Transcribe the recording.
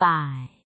bye